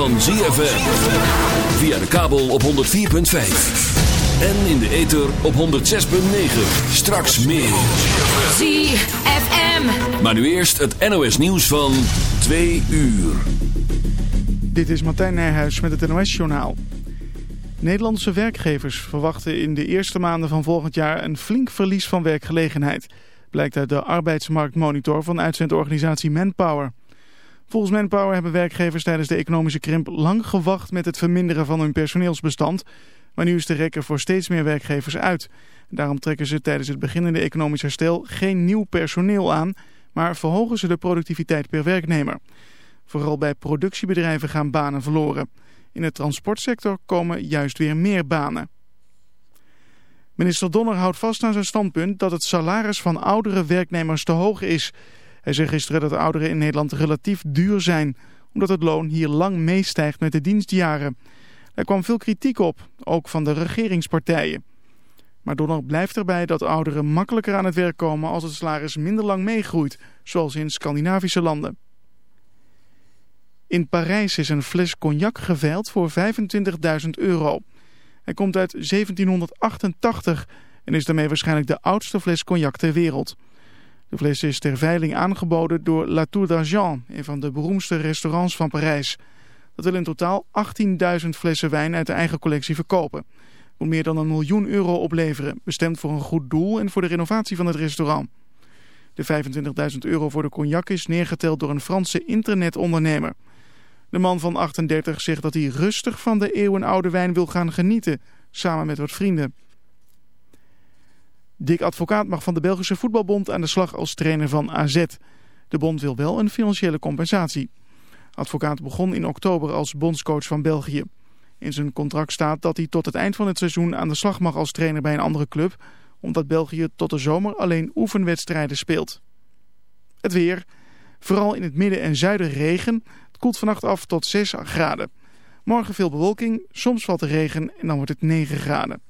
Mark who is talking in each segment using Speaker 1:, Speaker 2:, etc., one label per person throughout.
Speaker 1: Van ZFM. Via de kabel op 104.5. En in de ether op 106.9. Straks meer.
Speaker 2: ZFM.
Speaker 1: Maar nu eerst het NOS nieuws van 2 uur.
Speaker 3: Dit is Martijn Nijhuis met het NOS-journaal. Nederlandse werkgevers verwachten in de eerste maanden van volgend jaar een flink verlies van werkgelegenheid. Blijkt uit de arbeidsmarktmonitor van uitzendorganisatie Manpower. Volgens Manpower hebben werkgevers tijdens de economische krimp lang gewacht met het verminderen van hun personeelsbestand. Maar nu is de rekker voor steeds meer werkgevers uit. Daarom trekken ze tijdens het beginnende economisch herstel geen nieuw personeel aan, maar verhogen ze de productiviteit per werknemer. Vooral bij productiebedrijven gaan banen verloren. In de transportsector komen juist weer meer banen. Minister Donner houdt vast aan zijn standpunt dat het salaris van oudere werknemers te hoog is. Hij zei gisteren dat ouderen in Nederland relatief duur zijn, omdat het loon hier lang meestijgt met de dienstjaren. Er kwam veel kritiek op, ook van de regeringspartijen. Maar Donner blijft erbij dat ouderen makkelijker aan het werk komen als het salaris minder lang meegroeit, zoals in Scandinavische landen. In Parijs is een fles cognac geveild voor 25.000 euro. Hij komt uit 1788 en is daarmee waarschijnlijk de oudste fles cognac ter wereld. De fles is ter veiling aangeboden door La Tour d'Argent, een van de beroemdste restaurants van Parijs. Dat wil in totaal 18.000 flessen wijn uit de eigen collectie verkopen. Moet meer dan een miljoen euro opleveren, bestemd voor een goed doel en voor de renovatie van het restaurant. De 25.000 euro voor de cognac is neergeteld door een Franse internetondernemer. De man van 38 zegt dat hij rustig van de eeuwenoude wijn wil gaan genieten, samen met wat vrienden. Dick Advocaat mag van de Belgische Voetbalbond aan de slag als trainer van AZ. De bond wil wel een financiële compensatie. Advocaat begon in oktober als bondscoach van België. In zijn contract staat dat hij tot het eind van het seizoen aan de slag mag als trainer bij een andere club, omdat België tot de zomer alleen oefenwedstrijden speelt. Het weer. Vooral in het midden en zuiden regen. Het koelt vannacht af tot 6 graden. Morgen veel bewolking, soms valt er regen en dan wordt het 9 graden.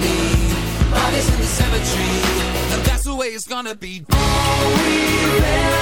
Speaker 4: me. Bodies in the cemetery, and that's the way it's gonna be. All we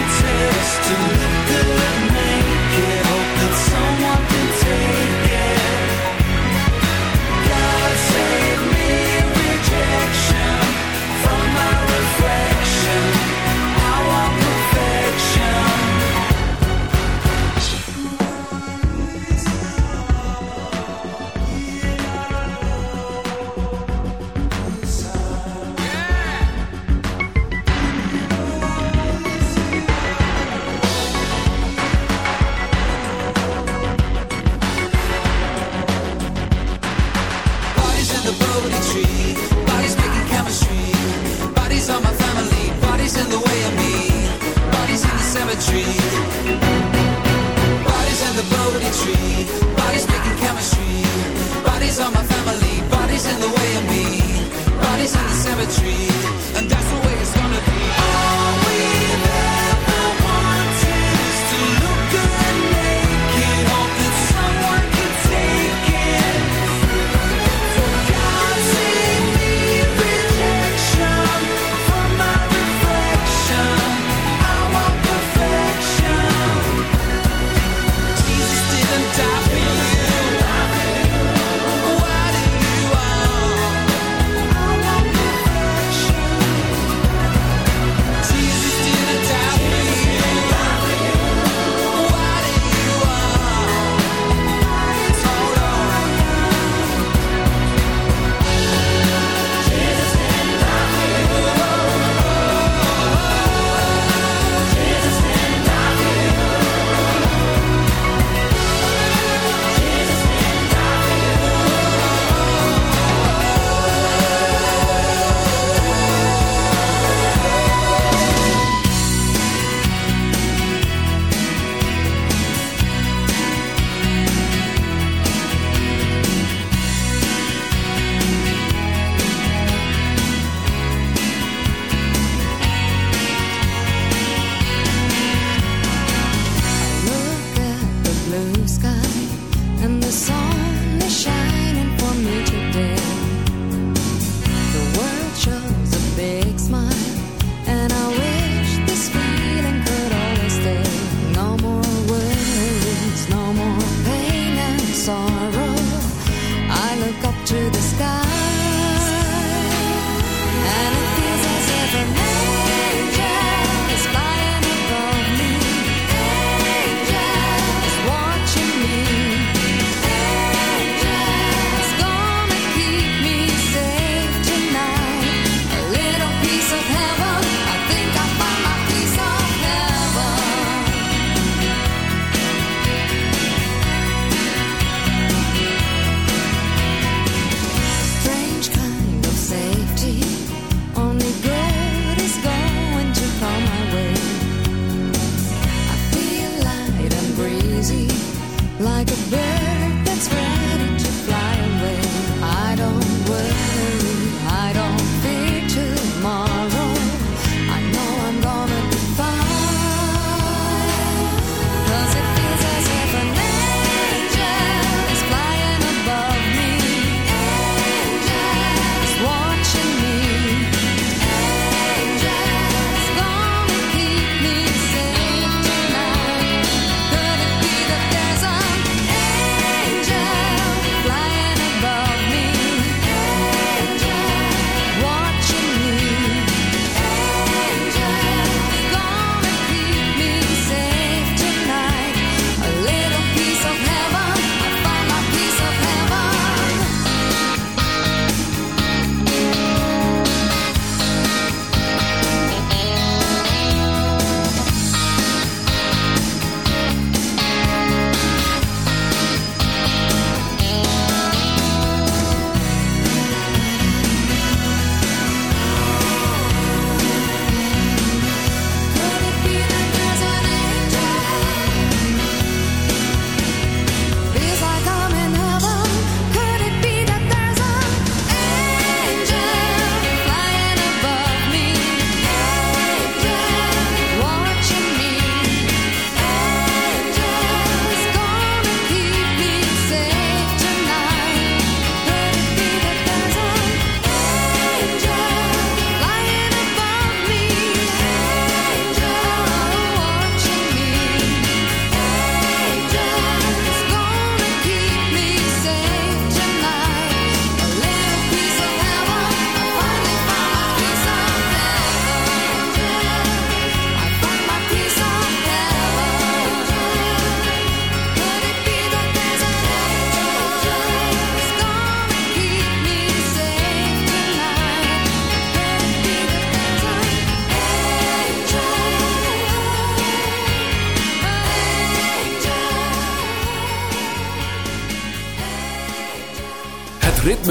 Speaker 4: contest to look good
Speaker 5: now.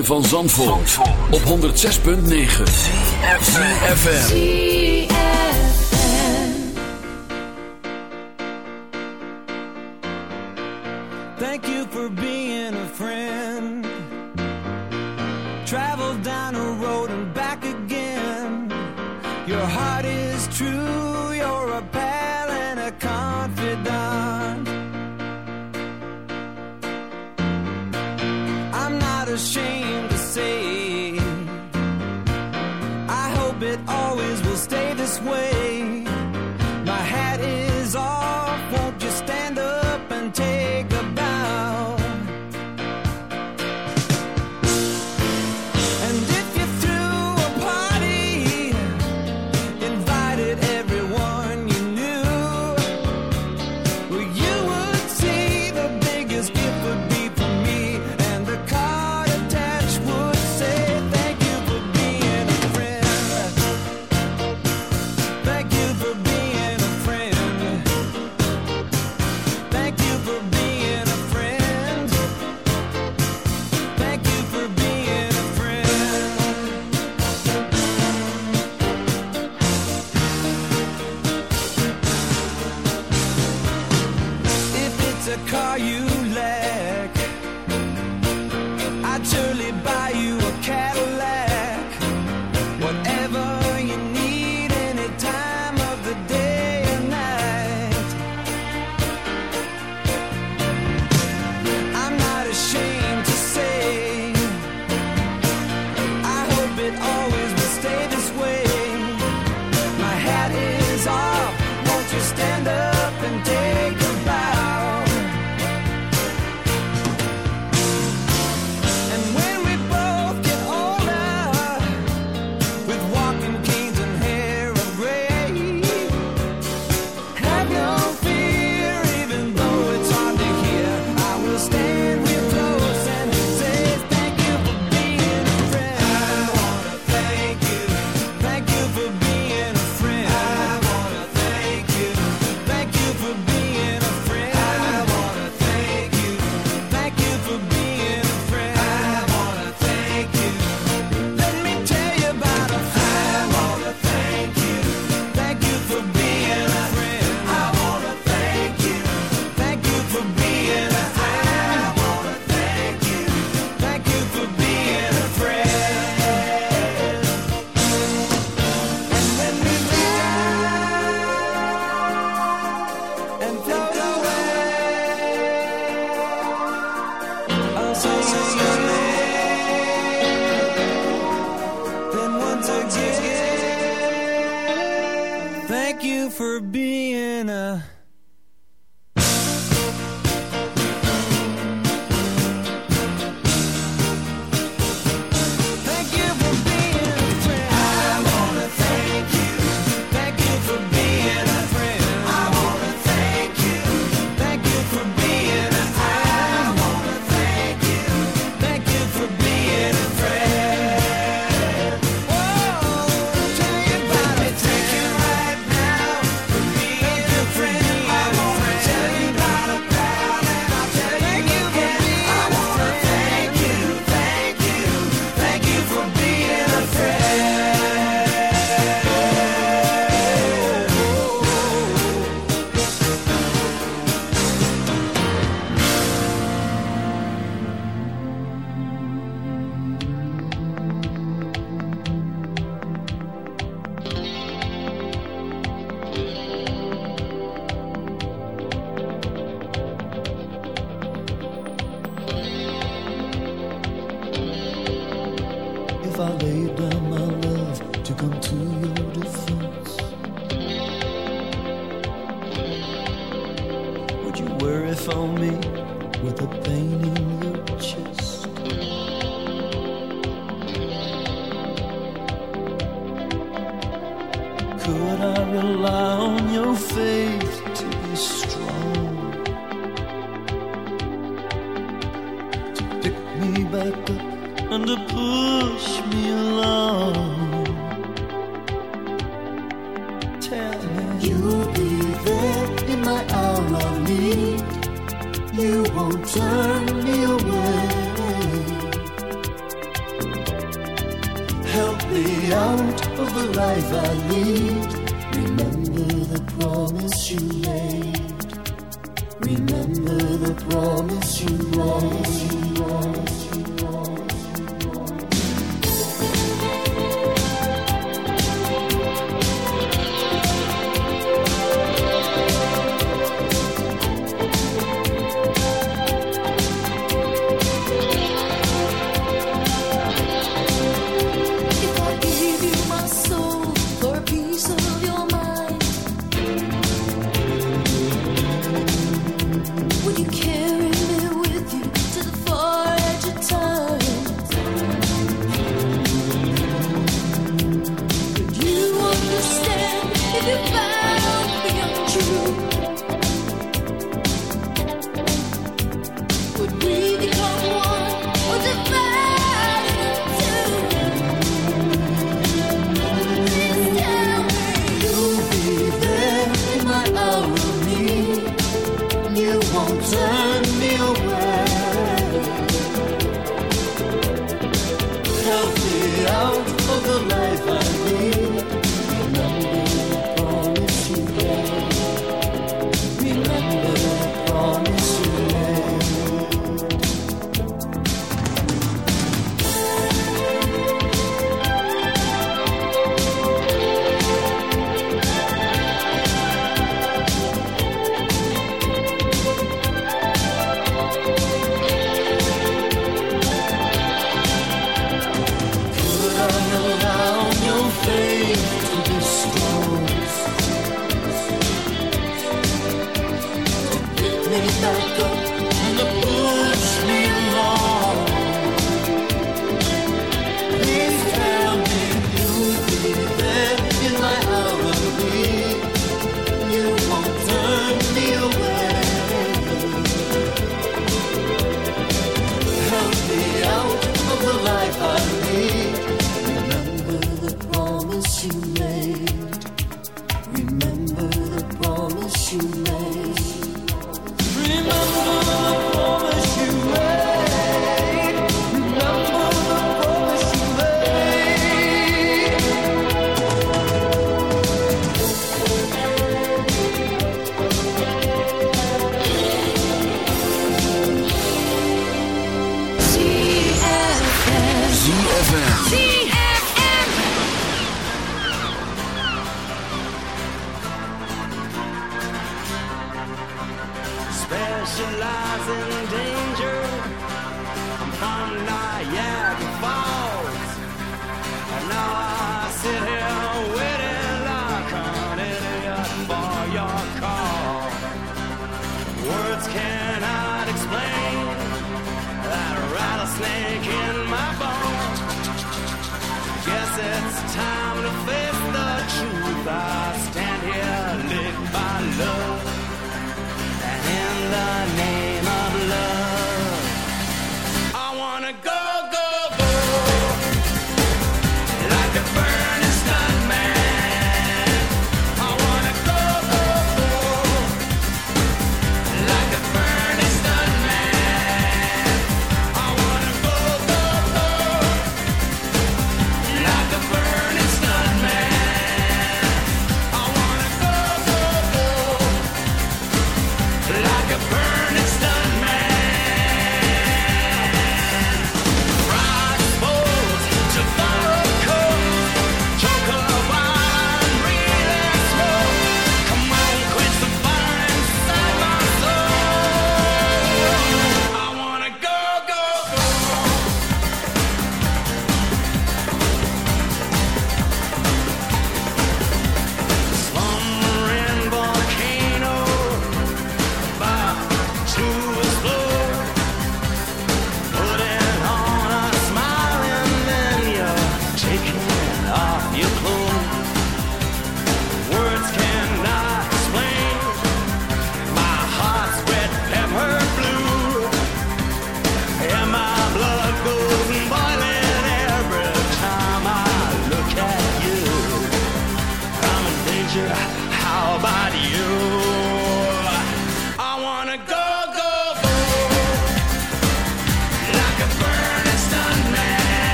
Speaker 5: ritme van Zandvoort, op 106.9
Speaker 6: CFFM Thank you for being a friend.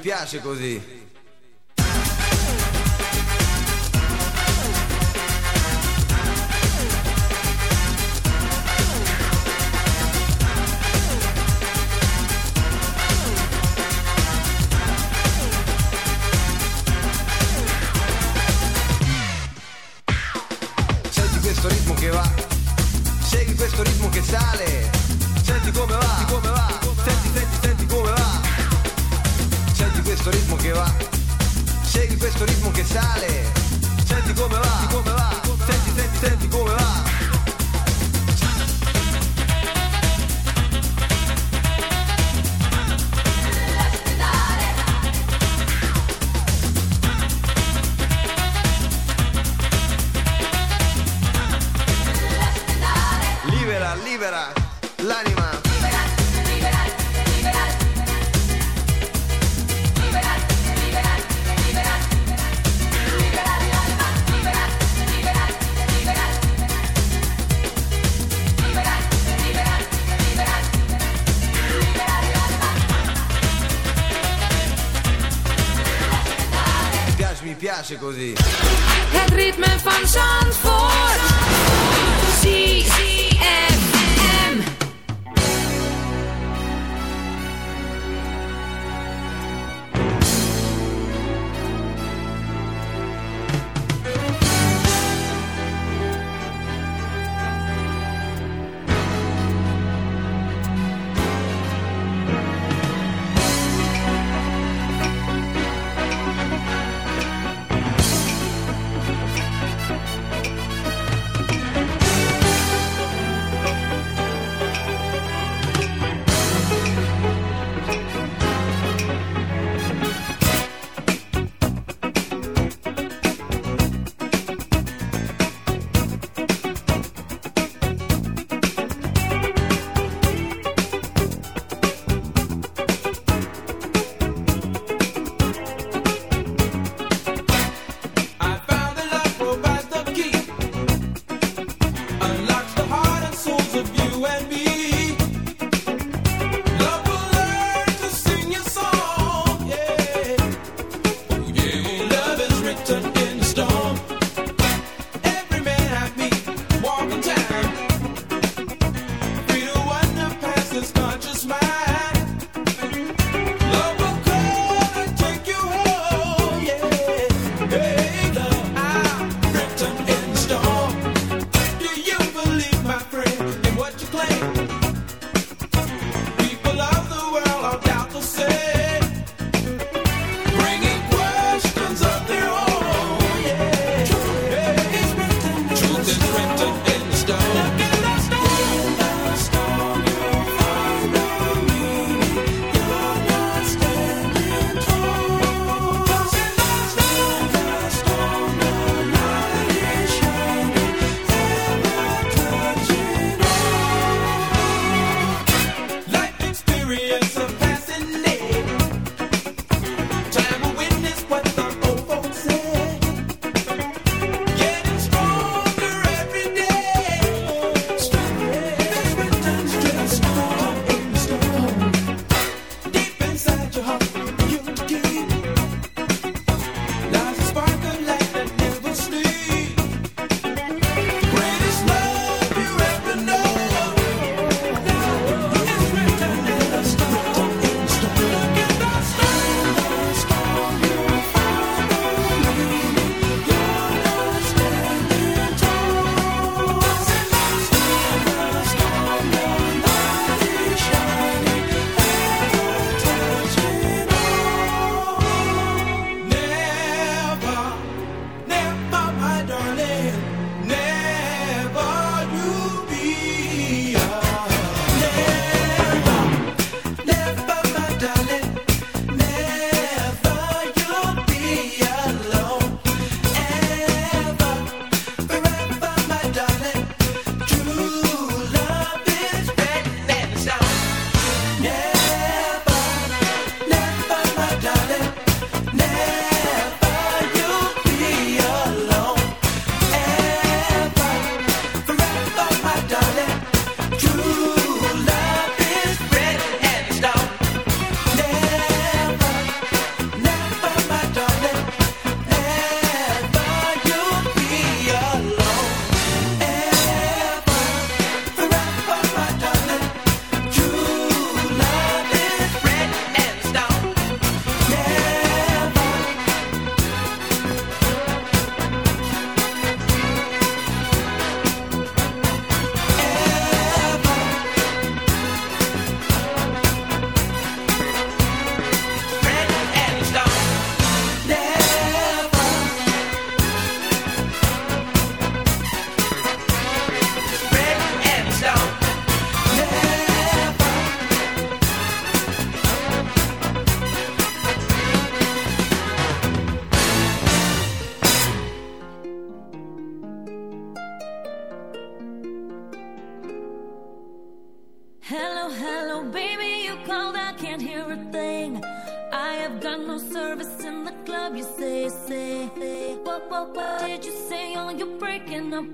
Speaker 7: piace così.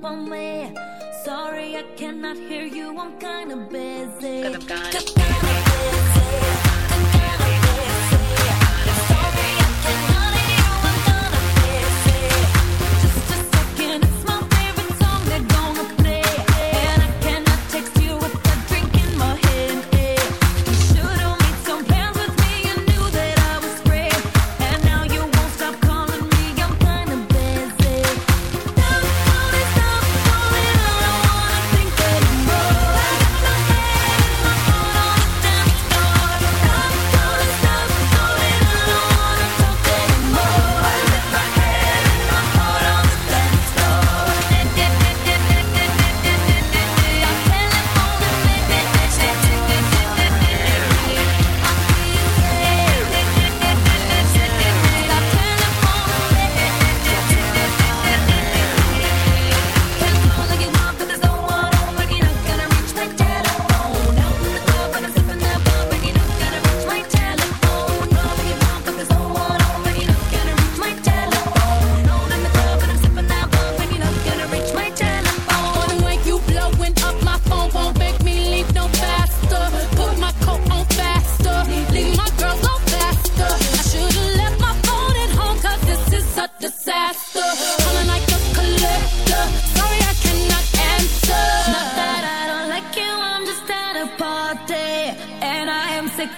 Speaker 8: on my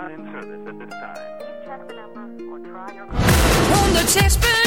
Speaker 9: not
Speaker 8: in
Speaker 10: service at this time. Check the
Speaker 11: number or try
Speaker 6: your...